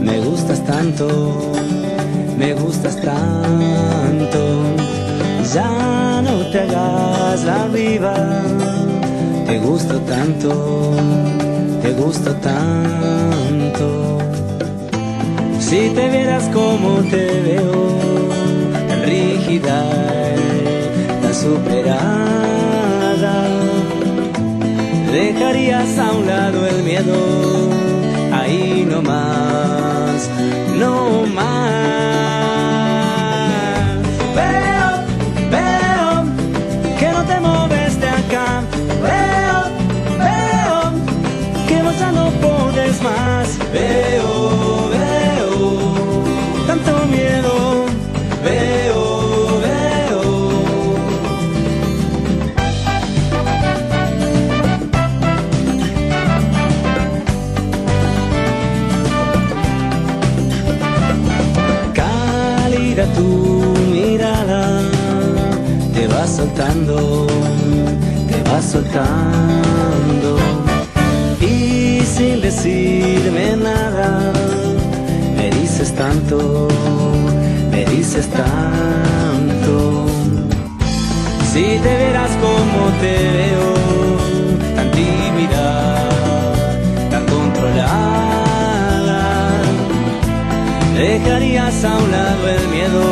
Me gustas tanto, me gustas tanto. Ya no te hagas la viva, te gusto tanto, te gusto tanto. Si te vieras como te veo, rígida, tan superada, dejarías a un lado el miedo, ahí no más, no más. Veo, veo que no te mueves de acá, veo, veo que vos ya no podés más, veo, soltando, te va soltando. Y sin decirme nada, me dices tanto, me dices tanto. Si te verás como te veo, tan tímida, tan controlada, dejarías a un lado el miedo